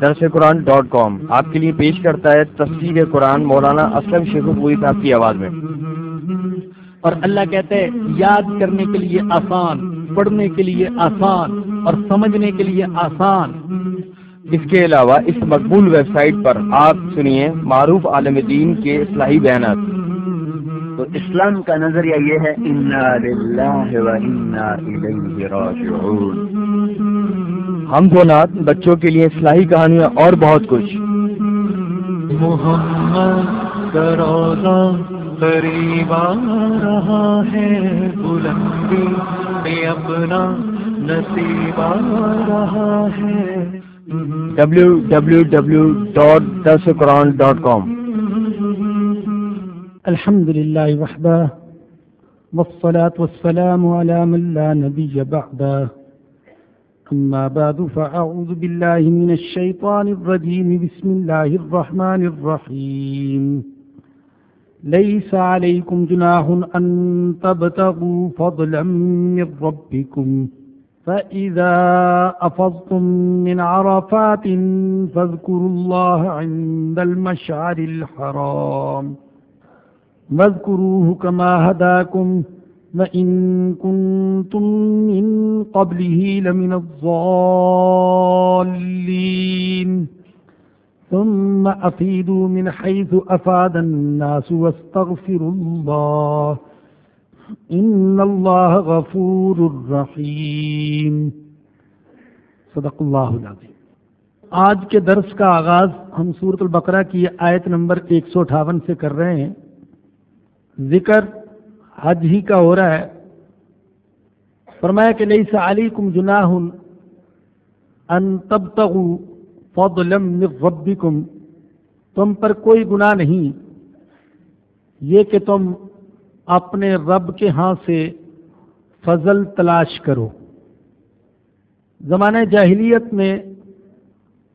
درس قرآن ڈاٹ کام آپ کے لیے پیش کرتا ہے تفصیل قرآن مولانا اسلم شیخ پوری صاحب کی آواز میں۔ اور اللہ کہتے ہیں یاد کرنے کے لیے آسان، پڑھنے کے لیے آسان اور سمجھنے کے لیے آسان۔ اس کے علاوہ اس مقبول ویب سائٹ پر آپ سنیے معروف عالم دین کے اصلاحی بیانات۔ تو اسلام کا نظریہ یہ ہے ہم نات بچوں کے لیے اصلاحی کہانیاں اور بہت کچھ۔ محمد قریب آ رہا ہے بلندی میں اپنا نصیب آ رہا ہے۔ ڈبلو الحمد لله وحده، والصلاة والسلام على من لا نبي بعده. أما بعد، فأعوذ بالله من الشيطان الرجيم، بسم الله الرحمن الرحيم. ليس عليكم جناح أن تبتغوا فضلا من ربكم، فإذا أفضتم من عرفات فاذكروا الله عند المشعر الحرام. واذكروه كما هداكم وإن كنتم من قبله لمن الضالين. ثم أفيدوا من حيث أفاد الناس واستغفروا الله. إن الله غفور رحيم. صدق الله العظيم. آج کے درس کا آغاز ہم سورت البقرہ کی آیت نمبر ایک سو اٹھاون سے کر رہے ہیں۔ ذکر حج ہی کا ہو رہا ہے۔ فرمایا کہ لئی سا علی کم جناح ان تب من ربکم۔ تم پر کوئی گناہ نہیں۔ یہ کہ تم اپنے رب کے ہاں سے فضل تلاش کرو۔ زمانہ جاہلیت میں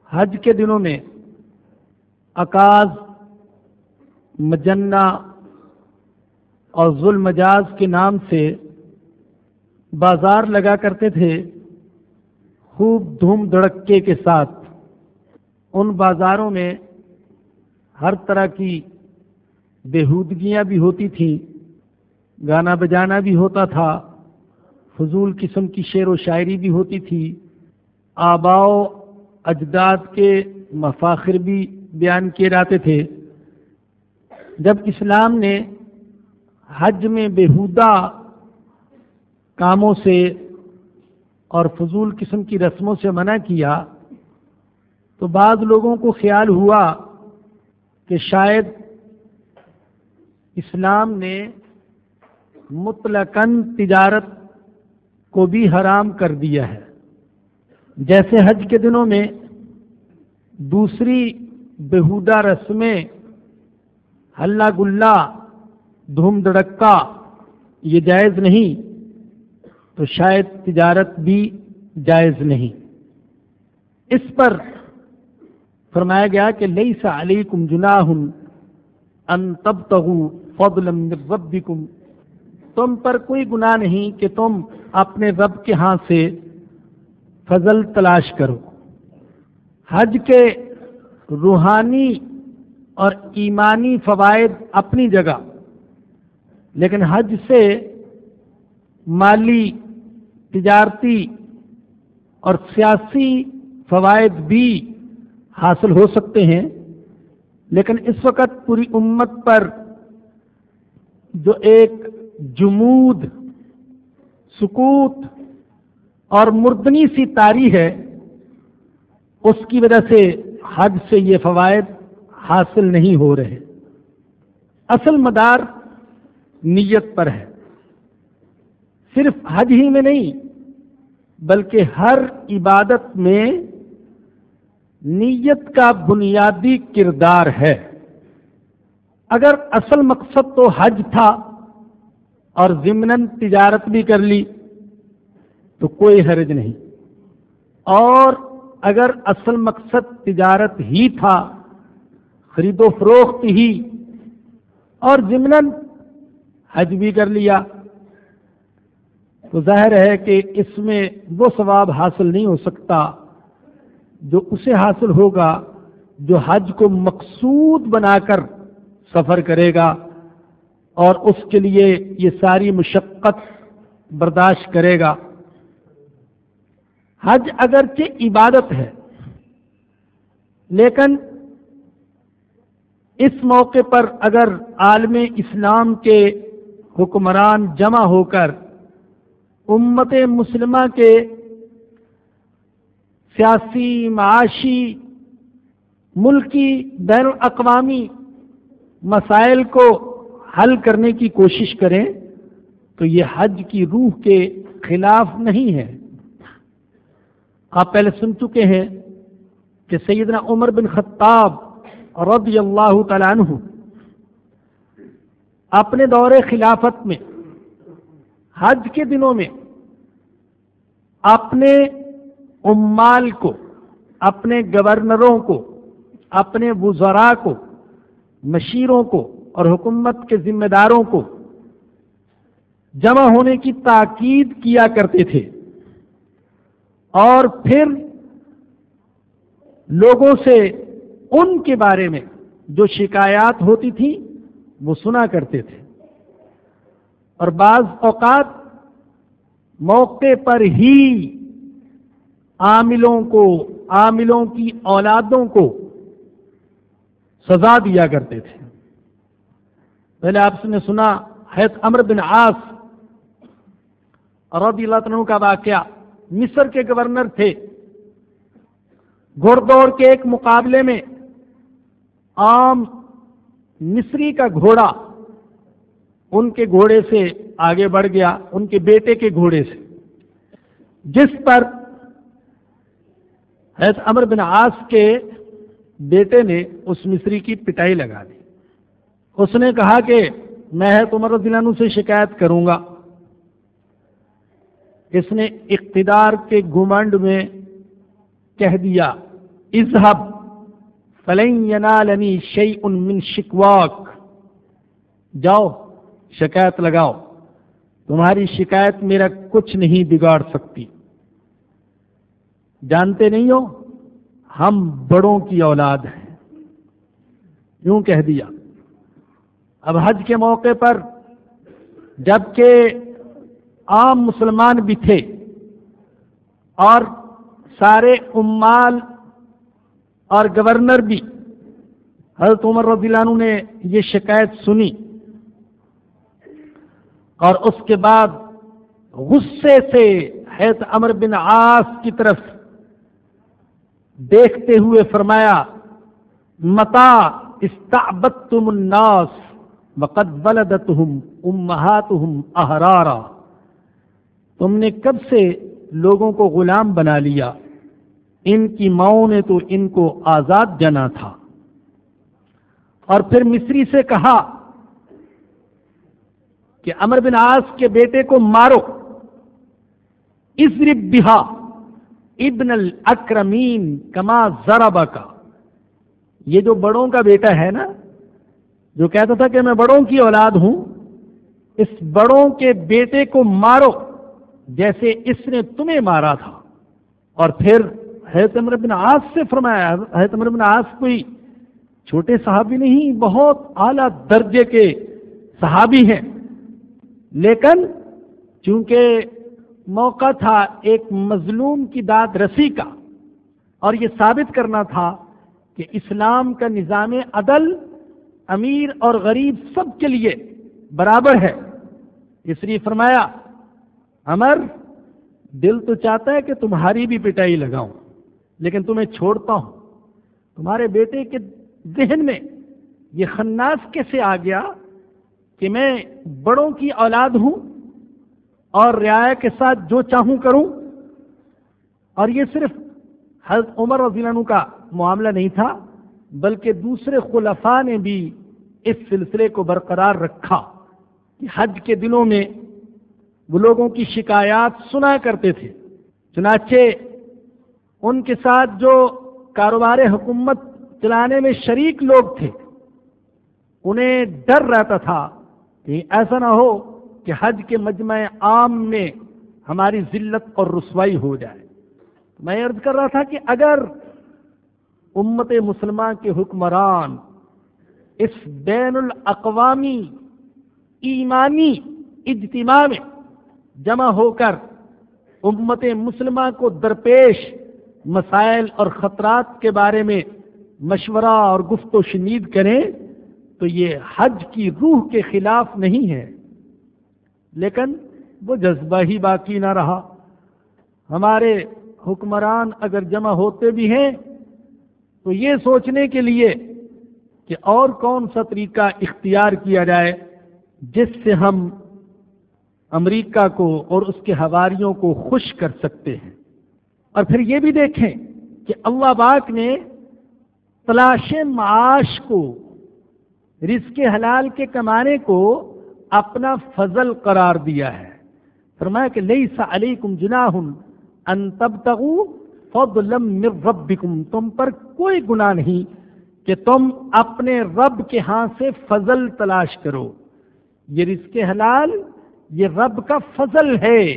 حج کے دنوں میں اکاز، مجنہ اور ظلم مجاز کے نام سے بازار لگا کرتے تھے خوب دھوم دھڑکے کے ساتھ۔ ان بازاروں میں ہر طرح کی بےحودگیاں بھی ہوتی تھیں، گانا بجانا بھی ہوتا تھا، فضول قسم کی شعر و شاعری بھی ہوتی تھی۔ آباؤ اجداد کے مفاخر بھی بیان کیے جاتے تھے۔ جب اسلام نے حج میں بےحودہ کاموں سے اور فضول قسم کی رسموں سے منع کیا تو بعض لوگوں کو خیال ہوا کہ شاید اسلام نے مطلقاً تجارت کو بھی حرام کر دیا ہے۔ جیسے حج کے دنوں میں دوسری بےحودہ رسمیں ہلہ گلہ دھوم دھڑکا، یہ جائز نہیں، تو شاید تجارت بھی جائز نہیں۔ اس پر فرمایا گیا کہ لئی سا علی کم جناح ان تب تغو فضل تم پر کوئی گناہ نہیں کہ تم اپنے رب کے ہاں سے فضل تلاش کرو۔ حج کے روحانی اور ایمانی فوائد اپنی جگہ لیکن حج سے مالی، تجارتی اور سیاسی فوائد بھی حاصل ہو سکتے ہیں، لیکن اس وقت پوری امت پر جو ایک جمود، سکوت اور مردنی سی تاری ہے، اس کی وجہ سے حج سے یہ فوائد حاصل نہیں ہو رہے۔ اصل مدار نیت پر ہے۔ صرف حج ہی میں نہیں، بلکہ ہر عبادت میں نیت کا بنیادی کردار ہے۔ اگر اصل مقصد تو حج تھا اور ضمن تجارت بھی کر لی، تو کوئی حرج نہیں۔ اور اگر اصل مقصد تجارت ہی تھا، خرید و فروخت ہی، اور ضمن حج بھی کر لیا۔ تو ظاہر ہے کہ اس میں وہ ثواب حاصل نہیں ہو سکتا جو اسے حاصل ہوگا جو حج کو مقصود بنا کر سفر کرے گا اور اس کے لیے یہ ساری مشقت برداشت کرے گا۔ حج اگرچہ عبادت ہے، لیکن اس موقع پر اگر عالم اسلام کے حکمران جمع ہو کر امت مسلمہ کے سیاسی، معاشی، ملکی، بین الاقوامی مسائل کو حل کرنے کی کوشش کریں تو یہ حج کی روح کے خلاف نہیں ہے۔ آپ پہلے سن چکے ہیں کہ سیدنا عمر بن خطاب رضی اللہ تعالیٰ عنہ اپنے دور خلافت میں، حج کے دنوں میں، اپنے امال کو، اپنے گورنروں کو، اپنے وزراء کو، مشیروں کو اور حکومت کے ذمہ داروں کو جمع ہونے کی تاکید کیا کرتے تھے۔ اور پھر لوگوں سے ان کے بارے میں جو شکایات ہوتی تھی وہ سنا کرتے تھے۔ اور بعض اوقات موقع پر ہی عاملوں کو، عاملوں کی اولادوں کو سزا دیا کرتے تھے۔ پہلے آپ نے سنا حید امر بن آس رضی اللہ عنہ کا واقعہ۔ مصر کے گورنر تھے۔ گھڑ دوڑ کے ایک مقابلے میں عام مصری کا گھوڑا ان کے گھوڑے سے آگے بڑھ گیا، ان کے بیٹے کے گھوڑے سے۔ جس پر حید امر بن آس کے بیٹے نے اس مصری کی پٹائی لگا دی۔ اس نے کہا کہ میں ہے عمر رضی اللہ عنہ سے شکایت کروں گا۔ اس نے اقتدار کے گمنڈ میں کہہ دیا اظہب فلن ینالنی شیء من شکواک جاؤ، شکایت لگاؤ۔ تمہاری شکایت میرا کچھ نہیں بگاڑ سکتی۔ جانتے نہیں ہو؟ ہم بڑوں کی اولاد ہیں۔ یوں کہہ دیا۔ اب حج کے موقع پر جبکہ عام مسلمان بھی تھے اور سارے امال اور گورنر بھی۔ حضرت عمر رضی اللہ عنہ نے یہ شکایت سنی۔ اور اس کے بعد غصے سے حید امر بن عاص کی طرف دیکھتے ہوئے فرمایا، متا استعبدتم الناس وقد ولدتهم امہاتهم احرارا۔ تم نے کب سے لوگوں کو غلام بنا لیا؟ ان کی ماؤں نے تو ان کو آزاد جنا تھا۔ اور پھر مصری سے کہا کہ امر بن آس کے بیٹے کو مارو۔ اسرب بہا ابن الاکرمین کما ذرابا کا یہ جو بڑوں کا بیٹا ہے نا، جو کہتا تھا کہ میں بڑوں کی اولاد ہوں، اس بڑوں کے بیٹے کو مارو جیسے اس نے تمہیں مارا تھا۔ اور پھر حیرت امر بن آس سے فرمایا حیرت امر بن آس کوئی چھوٹے صحابی نہیں، بہت اعلی درجے کے صحابی ہیں۔ لیکن چونکہ موقع تھا ایک مظلوم کی داد رسی کا، اور یہ ثابت کرنا تھا کہ اسلام کا نظام عدل امیر اور غریب سب کے لیے برابر ہے۔ اس لیے فرمایا امر دل تو چاہتا ہے کہ تمہاری بھی پٹائی لگاؤں۔ لیکن تمہیں چھوڑتا ہوں۔ تمہارے بیٹے کے ذہن میں یہ خناس کیسے آ گیا کہ میں بڑوں کی اولاد ہوں اور رعایا کے ساتھ جو چاہوں کروں؟ اور یہ صرف حضرت عمر رضی اللہ عنہ کا معاملہ نہیں تھا، بلکہ دوسرے خلفاء نے بھی اس سلسلے کو برقرار رکھا کہ حج کے دنوں میں وہ لوگوں کی شکایات سنا کرتے تھے۔ چنانچہ ان کے ساتھ جو کاروبار حکومت چلانے میں شریک لوگ تھے، انہیں ڈر رہتا تھا کہ ایسا نہ ہو کہ حج کے مجمع عام میں ہماری ذلت اور رسوائی ہو جائے۔ میں عرض کر رہا تھا کہ اگر امت مسلمان کے حکمران اس بین الاقوامی ایمانی اجتماع میں جمع ہو کر امت مسلمہ کو درپیش مسائل اور خطرات کے بارے میں مشورہ اور گفت و شنید کریں تو یہ حج کی روح کے خلاف نہیں ہے۔ لیکن وہ جذبہ ہی باقی نہ رہا۔ ہمارے حکمران اگر جمع ہوتے بھی ہیں تو یہ سوچنے کے لیے کہ اور کون سا طریقہ اختیار کیا جائے جس سے ہم امریکہ کو اور اس کے ہواریوں کو خوش کر سکتے ہیں۔ اور پھر یہ بھی دیکھیں کہ اللہ باق نے تلاش معاش کو، رزق حلال کے کمانے کو اپنا فضل قرار دیا ہے۔ فرمایا کہ لئی سا علی کم جناح ان تب ربکم، تم پر کوئی گناہ نہیں کہ تم اپنے رب کے ہاں سے فضل تلاش کرو۔ یہ رزق حلال، یہ رب کا فضل ہے،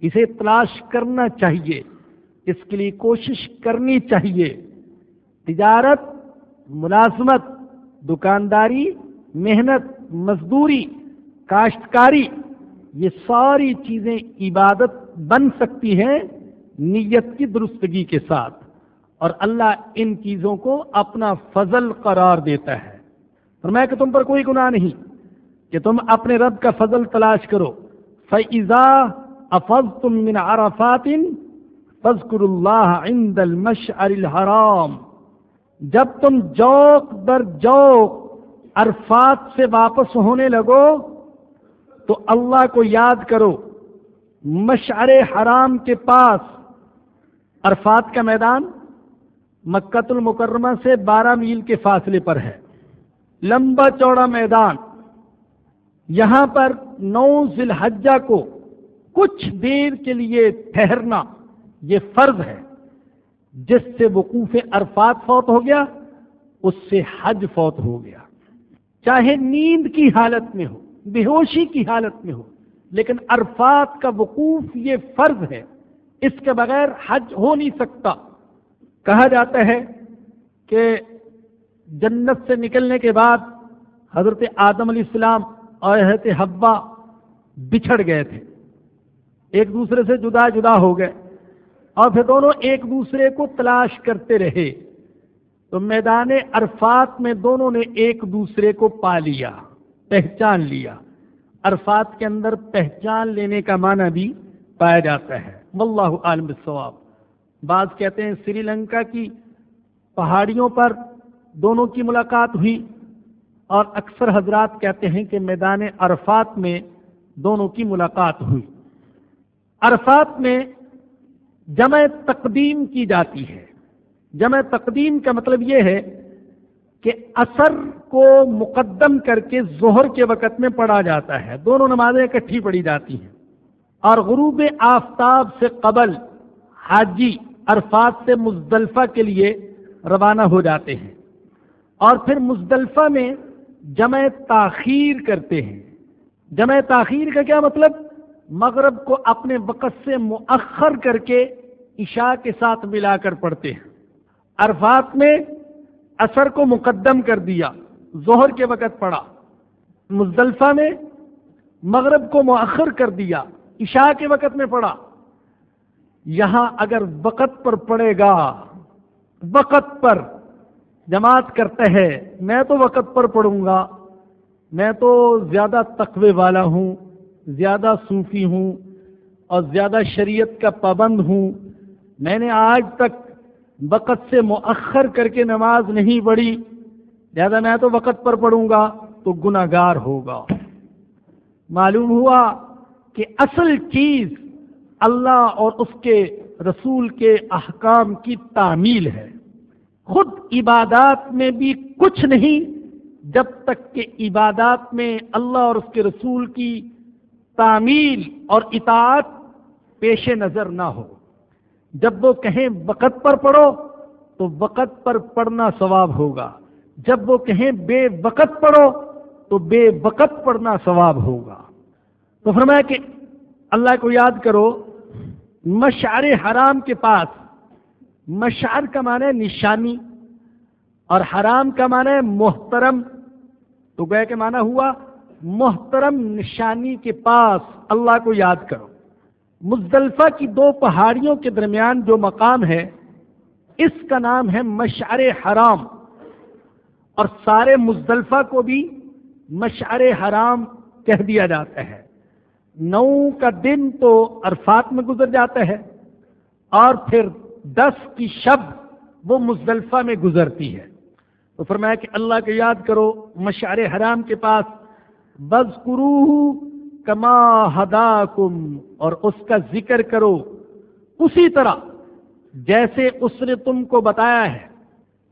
اسے تلاش کرنا چاہیے۔ اس کے لیے کوشش کرنی چاہیے۔ تجارت، ملازمت، دکانداری، محنت، مزدوری، کاشتکاری، یہ ساری چیزیں عبادت بن سکتی ہیں نیت کی درستگی کے ساتھ۔ اور اللہ ان چیزوں کو اپنا فضل قرار دیتا ہے۔ فرمایا کہ تم پر کوئی گناہ نہیں، کہ تم اپنے رب کا فضل تلاش کرو۔ فضا افز تم من عرفات فضکر اللہ عند المشعر الحرام۔ جب تم جوک در جوک عرفات سے واپس ہونے لگو، تو اللہ کو یاد کرو، مشعر حرام کے پاس عرفات کا میدان مکت المکرمہ سے بارہ میل کے فاصلے پر ہے۔ لمبا چوڑا میدان۔ یہاں پر نو ذی الحجہ کو کچھ دیر کے لیے ٹھہرنا۔ یہ فرض ہے، جس سے وقوف عرفات فوت ہو گیا، اس سے حج فوت ہو گیا۔ چاہے نیند کی حالت میں ہو، بے ہوشی کی حالت میں ہو، لیکن عرفات کا وقوف یہ فرض ہے۔ اس کے بغیر حج ہو نہیں سکتا۔ کہا جاتا ہے کہ جنت سے نکلنے کے بعد حضرت آدم علیہ السلام اور حضرت حبا بچھڑ گئے تھے۔ ایک دوسرے سے جدا جدا ہو گئے۔ اور پھر دونوں ایک دوسرے کو تلاش کرتے رہے۔ تو میدان عرفات میں دونوں نے ایک دوسرے کو پا لیا، پہچان لیا۔ عرفات کے اندر پہچان لینے کا معنی بھی پایا جاتا ہے۔ واللہ عالم ثواب بعض کہتے ہیں سری لنکا کی پہاڑیوں پر دونوں کی ملاقات ہوئی اور اکثر حضرات کہتے ہیں کہ میدان عرفات میں دونوں کی ملاقات ہوئی۔ عرفات میں جمع تقدیم کی جاتی ہے۔ جمع تقدیم کا مطلب یہ ہے کہ اثر کو مقدم کر کے ظہر کے وقت میں پڑھا جاتا ہے۔ دونوں نمازیں اکٹھی پڑھی جاتی ہیں۔ اور غروب آفتاب سے قبل حاجی عرفات سے مزدلفہ کے لیے روانہ ہو جاتے ہیں۔ اور پھر مزدلفہ میں جمع تاخیر کرتے ہیں۔ جمع تاخیر کا کیا مطلب؟ مغرب کو اپنے وقت سے مؤخر کر کے عشاء کے ساتھ ملا کر پڑھتے ہیں۔ عرفات میں اثر کو مقدم کر دیا، ظہر کے وقت پڑھا۔ مزدلفہ میں مغرب کو مؤخر کر دیا، عشاء کے وقت میں پڑھا۔ یہاں اگر وقت پر پڑے گا، وقت پر جماعت کرتا ہے میں تو وقت پر پڑھوں گا، میں تو زیادہ تقوی والا ہوں۔ زیادہ صوفی ہوں اور زیادہ شریعت کا پابند ہوں، میں نے آج تک وقت سے مؤخر کر کے نماز نہیں پڑھی زیادہ میں تو وقت پر پڑھوں گا تو گناہ گار ہوگا۔ معلوم ہوا کہ اصل چیز اللہ اور اس کے رسول کے احکام کی تعمیل ہے۔ خود عبادات میں بھی کچھ نہیں، جب تک کہ عبادات میں اللہ اور اس کے رسول کی تعمیل اور اطاعت پیش نظر نہ ہو۔ جب وہ کہیں وقت پر پڑھو تو وقت پر پڑھنا ثواب ہوگا۔ جب وہ کہیں بے وقت پڑھو تو بے وقت پڑھنا ثواب ہوگا۔ تو فرمایا کہ اللہ کو یاد کرو، مشعر حرام کے پاس، مشعر کا معنی ہے نشانی اور حرام کا معنی ہے محترم۔ تو گئے کہ معنی ہوا محترم نشانی کے پاس اللہ کو یاد کرو۔ مزدلفہ کی دو پہاڑیوں کے درمیان جو مقام ہے، اس کا نام ہے مشعر حرام۔ اور سارے مزدلفہ کو بھی مشعر حرام کہہ دیا جاتا ہے۔ نو کا دن تو عرفات میں گزر جاتا ہے، اور پھر دس کی شب وہ مزدلفہ میں گزرتی ہے۔ تو فرمایا کہ اللہ کو یاد کرو، مشعر حرام کے پاس بز کما ہدا اور اس کا ذکر کرو۔ اسی طرح جیسے اس نے تم کو بتایا ہے،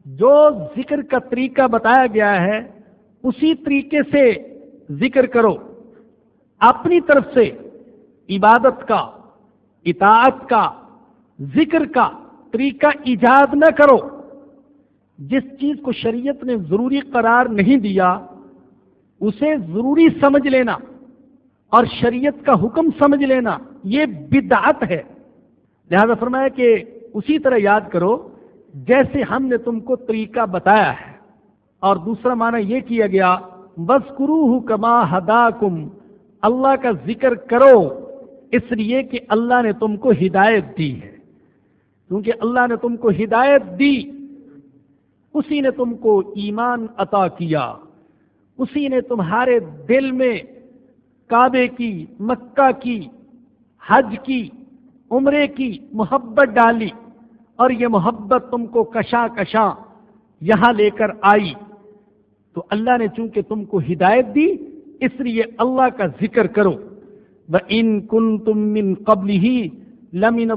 جو ذکر کا طریقہ بتایا گیا ہے، اسی طریقے سے ذکر کرو۔ اپنی طرف سے عبادت کا، اطاعت کا، ذکر کا طریقہ ایجاد نہ کرو۔ جس چیز کو شریعت نے ضروری قرار نہیں دیا اسے ضروری سمجھ لینا اور شریعت کا حکم سمجھ لینا یہ بدعت ہے۔ لہذا فرمایا کہ اسی طرح یاد کرو، جیسے ہم نے تم کو طریقہ بتایا ہے۔ اور دوسرا معنی یہ کیا گیا بس کرو کما ہدا کم اللہ کا ذکر کرو، اس لیے کہ اللہ نے تم کو ہدایت دی ہے۔ کیونکہ اللہ نے تم کو ہدایت دی، اسی نے تم کو ایمان عطا کیا۔ اسی نے تمہارے دل میں کعبے کی، مکہ کی، حج کی، عمرے کی محبت ڈالی اور یہ محبت تم کو کشاں کشاں یہاں لے کر آئی۔ تو اللہ نے چونکہ تم کو ہدایت دی، اس لیے اللہ کا ذکر کرو۔ وہ ان کن تم من قبل ہی لمن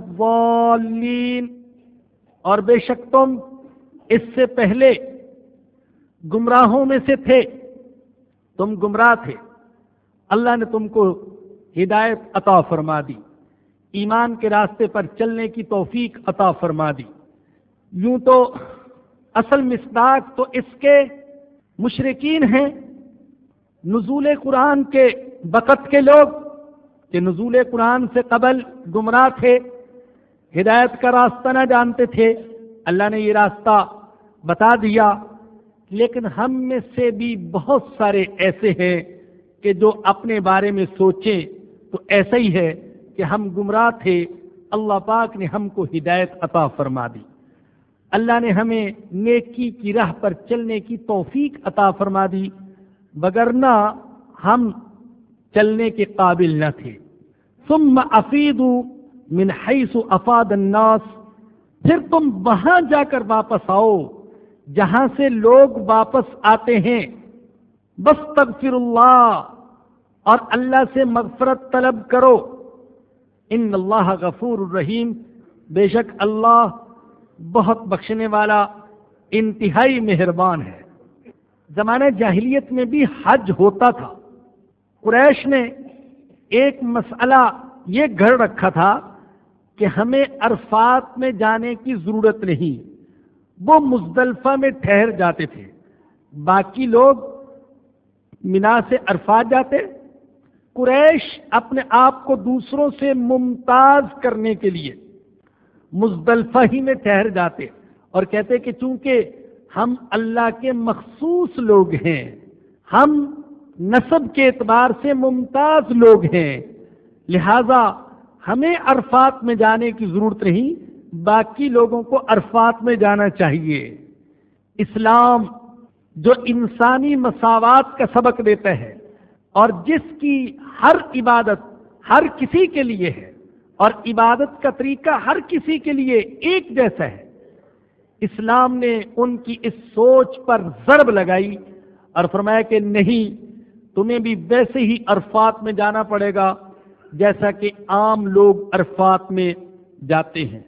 اور بے شک تم اس سے پہلے گمراہوں میں سے تھے۔ تم گمراہ تھے۔ اللہ نے تم کو ہدایت عطا فرما دی۔ ایمان کے راستے پر چلنے کی توفیق عطا فرما دی۔ یوں تو اصل مصداق تو اس کے مشرقین ہیں۔ نزول قرآن کے بقت کے لوگ کہ نزول قرآن سے قبل گمراہ تھے، ہدایت کا راستہ نہ جانتے تھے۔ اللہ نے یہ راستہ بتا دیا۔ لیکن ہم میں سے بھی بہت سارے ایسے ہیں کہ جو اپنے بارے میں سوچیں تو ایسا ہی ہے کہ ہم گمراہ تھے، اللہ پاک نے ہم کو ہدایت عطا فرما دی۔ اللہ نے ہمیں نیکی کی راہ پر چلنے کی توفیق عطا فرما دی بگرنا ہم چلنے کے قابل نہ تھے۔ ثم افید من حیث افاد الناس، پھر تم وہاں جا کر واپس آؤ۔ جہاں سے لوگ واپس آتے ہیں بس تغفر اللہ اور اللہ سے مغفرت طلب کرو۔ ان اللہ غفور الرحیم بے شک اللہ بہت بخشنے والا انتہائی مہربان ہے۔ زمانہ جاہلیت میں بھی حج ہوتا تھا۔ قریش نے ایک مسئلہ یہ گھر رکھا تھا کہ ہمیں عرفات میں جانے کی ضرورت نہیں۔ وہ مزدلفہ میں ٹھہر جاتے تھے۔ باقی لوگ مینا سے عرفات جاتے۔ قریش اپنے آپ کو دوسروں سے ممتاز کرنے کے لیے مزدلفہ ہی میں ٹھہر جاتے۔ اور کہتے کہ چونکہ ہم اللہ کے مخصوص لوگ ہیں، ہم نصب کے اعتبار سے ممتاز لوگ ہیں، لہذا ہمیں عرفات میں جانے کی ضرورت نہیں۔ باقی لوگوں کو عرفات میں جانا چاہیے۔ اسلام جو انسانی مساوات کا سبق دیتا ہے اور جس کی ہر عبادت ہر کسی کے لیے ہے اور عبادت کا طریقہ ہر کسی کے لیے ایک جیسا ہے، اسلام نے ان کی اس سوچ پر ضرب لگائی اور فرمایا کہ نہیں، تمہیں بھی ویسے ہی عرفات میں جانا پڑے گا جیسا کہ عام لوگ عرفات میں جاتے ہیں۔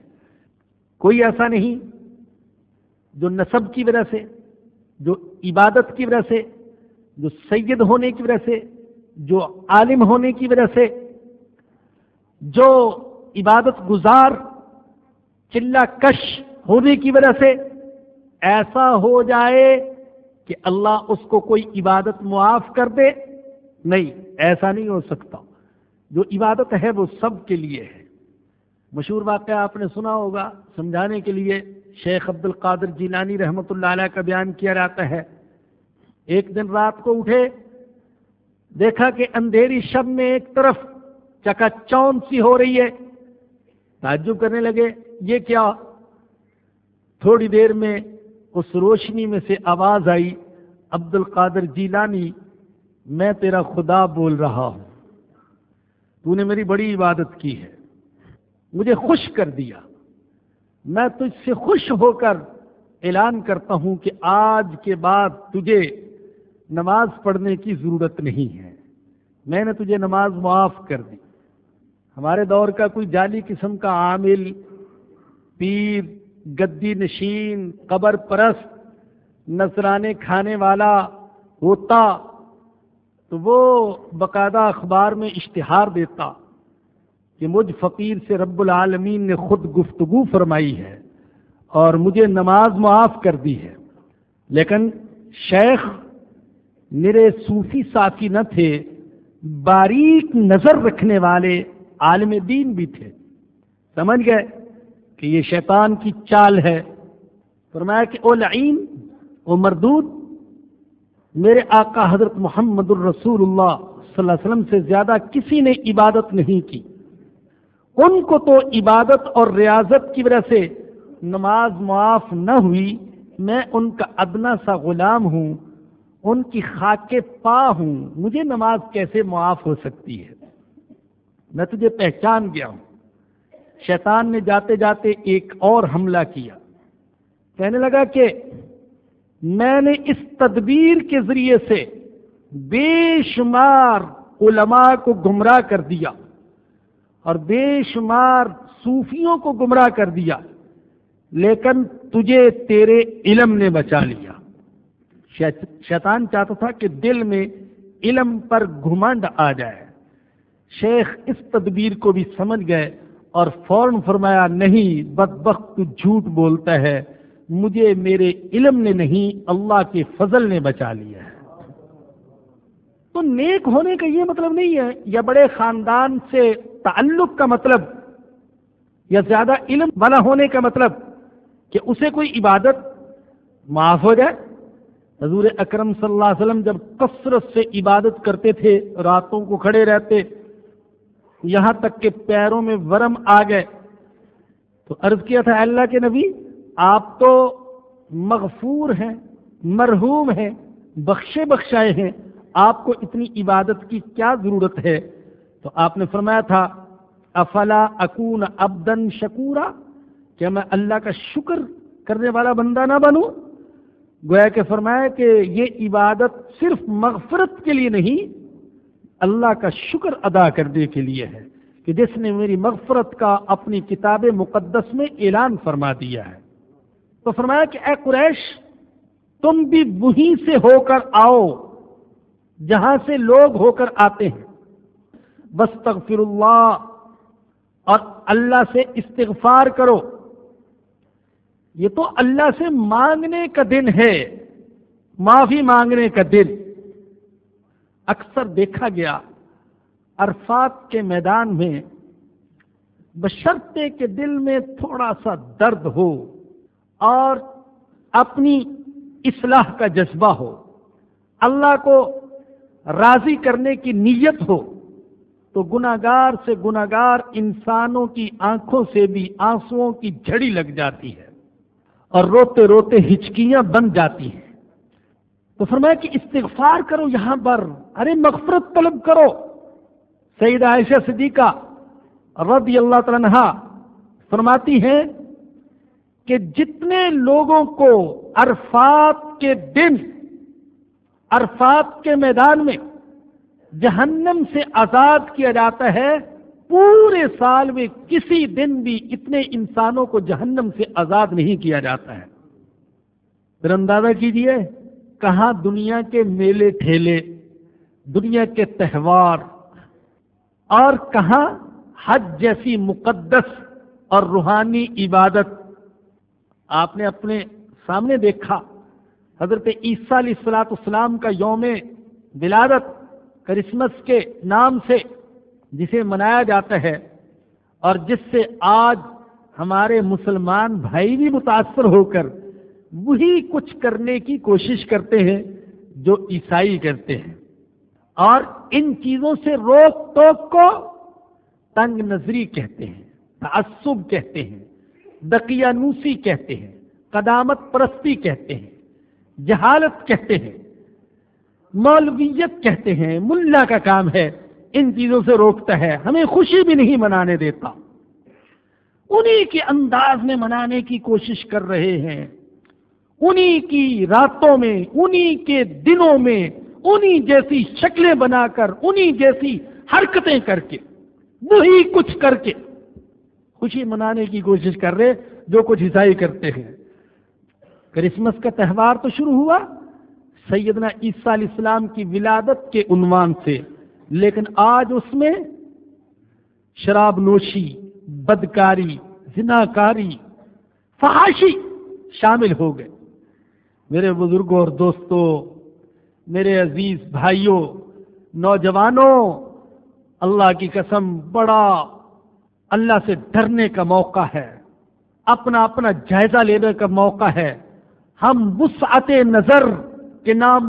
کوئی ایسا نہیں جو نصب کی وجہ سے، جو عبادت کی وجہ سے، جو سید ہونے کی وجہ سے، جو عالم ہونے کی وجہ سے، جو عبادت گزار، چلا کش ہونے کی وجہ سے ایسا ہو جائے کہ اللہ اس کو کوئی عبادت معاف کر دے۔ نہیں، ایسا نہیں ہو سکتا۔ جو عبادت ہے وہ سب کے لیے ہے۔ مشہور واقعہ آپ نے سنا ہوگا، سمجھانے کے لیے شیخ عبد القادر جیلانی رحمۃ اللہ علیہ کا بیان کیا جاتا ہے۔ ایک دن رات کو اٹھے، دیکھا کہ اندھیری شب میں ایک طرف چکا چون سی ہو رہی ہے۔ تعجب کرنے لگے، یہ کیا؟ تھوڑی دیر میں اس روشنی میں سے آواز آئی عبد القادر جیلانی، میں تیرا خدا بول رہا ہوں۔ تو نے میری بڑی عبادت کی ہے۔ مجھے خوش کر دیا۔ میں تجھ سے خوش ہو کر اعلان کرتا ہوں کہ آج کے بعد تجھے نماز پڑھنے کی ضرورت نہیں ہے۔ میں نے تجھے نماز معاف کر دی۔ ہمارے دور کا کوئی جعلی قسم کا عامل، پیر، گدی نشین، قبر پرست، نذرانے کھانے والا، ہوتا تو وہ باقاعدہ اخبار میں اشتہار دیتا۔ کہ مجھ فقیر سے رب العالمین نے خود گفتگو فرمائی ہے اور مجھے نماز معاف کر دی ہے۔ لیکن شیخ میرے صوفی ساتھی نہ تھے، باریک نظر رکھنے والے عالم دین بھی تھے۔ سمجھ گئے کہ یہ شیطان کی چال ہے۔ فرمایا کہ او لعین، او مردود، میرے آقا حضرت محمد الرسول اللہ صلی اللہ علیہ وسلم سے زیادہ کسی نے عبادت نہیں کی۔ ان کو تو عبادت اور ریاضت کی وجہ سے نماز معاف نہ ہوئی، میں ان کا ادنا سا غلام ہوں، ان کی خاک پا ہوں، مجھے نماز کیسے معاف ہو سکتی ہے؟ میں تجھے پہچان گیا ہوں۔ شیطان نے جاتے جاتے ایک اور حملہ کیا۔ کہنے لگا کہ میں نے اس تدبیر کے ذریعے سے بے شمار علماء کو گمراہ کر دیا۔ اور بے شمار صوفیوں کو گمراہ کر دیا، لیکن تجھے تیرے علم نے بچا لیا۔ شیطان چاہتا تھا کہ دل میں علم پر گھمنڈ آ جائے۔ شیخ اس تدبیر کو بھی سمجھ گئے اور فوراً فرمایا، نہیں بد تو جھوٹ بولتا ہے، مجھے میرے علم نے نہیں، اللہ کے فضل نے بچا لیا ہے۔ تو نیک ہونے کا یہ مطلب نہیں ہے، یا بڑے خاندان سے تعلق کا مطلب یا زیادہ علم والا ہونے کا مطلب کہ اسے کوئی عبادت معاف ہو جائے۔ حضور اکرم صلی اللہ علیہ وسلم جب کثرت سے عبادت کرتے تھے، راتوں کو کھڑے رہتے، یہاں تک کہ پیروں میں ورم آ گئے۔ تو عرض کیا تھا اللہ کے نبی، آپ تو مغفور ہیں، مرحوم ہیں، بخشے بخشائے ہیں۔ آپ کو اتنی عبادت کی کیا ضرورت ہے؟ تو آپ نے فرمایا تھا، افلا اکون ابدن شکورا؟ کیا میں اللہ کا شکر کرنے والا بندہ نہ بنوں؟ گویا کہ فرمایا کہ یہ عبادت صرف مغفرت کے لیے نہیں، اللہ کا شکر ادا کرنے کے لیے ہے کہ جس نے میری مغفرت کا اپنی کتاب مقدس میں اعلان فرما دیا ہے۔ تو فرمایا کہ اے قریش، تم بھی وہیں سے ہو کر آؤ۔ جہاں سے لوگ ہو کر آتے ہیں۔ بس اللہ اور اللہ سے استغفار کرو۔ یہ تو اللہ سے مانگنے کا دن ہے۔ معافی مانگنے کا دن۔ اکثر دیکھا گیا عرفات کے میدان میں بشرطے کے دل میں تھوڑا سا درد ہو اور اپنی اصلاح کا جذبہ ہو۔ اللہ کو راضی کرنے کی نیت ہو، تو گناگار سے گناگار انسانوں کی آنکھوں سے بھی آنسوؤں کی جھڑی لگ جاتی ہے اور روتے روتے ہچکیاں بن جاتی ہیں۔ تو فرمایا کہ استغفار کرو یہاں پر، ارے مغفرت طلب کرو۔ سعید عائشہ صدیقہ رضی اللہ تعالیٰ فرماتی ہیں کہ جتنے لوگوں کو عرفات کے دن عرفات کے میدان میں جہنم سے آزاد کیا جاتا ہے، پورے سال میں کسی دن بھی اتنے انسانوں کو جہنم سے آزاد نہیں کیا جاتا ہے۔ پھر اندازہ کیجیے، کہاں دنیا کے میلے ٹھیلے، دنیا کے تہوار، اور کہاں حج جیسی مقدس اور روحانی عبادت۔ آپ نے اپنے سامنے دیکھا۔ حضرت عیسیٰ علیہ السلاط اسلام کا یوم ولادت، کرسمس کے نام سے جسے منایا جاتا ہے اور جس سے آج ہمارے مسلمان بھائی بھی متاثر ہو کر وہی کچھ کرنے کی کوشش کرتے ہیں جو عیسائی کرتے ہیں۔ اور ان چیزوں سے روک ٹوک کو تنگ نظری کہتے ہیں، تعصب کہتے ہیں، دقیانوسی کہتے ہیں، قدامت پرستی کہتے ہیں۔ جہالت کہتے ہیں، مولویت کہتے ہیں، ملا کا کام ہے، ان چیزوں سے روکتا ہے، ہمیں خوشی بھی نہیں منانے دیتا۔ انہی کے انداز میں منانے کی کوشش کر رہے ہیں۔ انہی کی راتوں میں، انہی کے دنوں میں، انہی جیسی شکلیں بنا کر، انہی جیسی حرکتیں کر کے، وہی کچھ کر کے خوشی منانے کی کوشش کر رہے جو کچھ عیسائی کرتے ہیں۔ کرسمس کا تہوار تو شروع ہوا، سیدنا عیسیٰ علیہ السلام کی ولادت کے عنوان سے۔ لیکن آج اس میں شراب نوشی، بدکاری، زناکاری، فحاشی شامل ہو گئے۔ میرے بزرگوں اور دوستوں، میرے عزیز بھائیوں، نوجوانوں، اللہ کی قسم، بڑا اللہ سے ڈرنے کا موقع ہے، اپنا اپنا جائزہ لینے کا موقع ہے۔ ہم وسعت نظر کے نام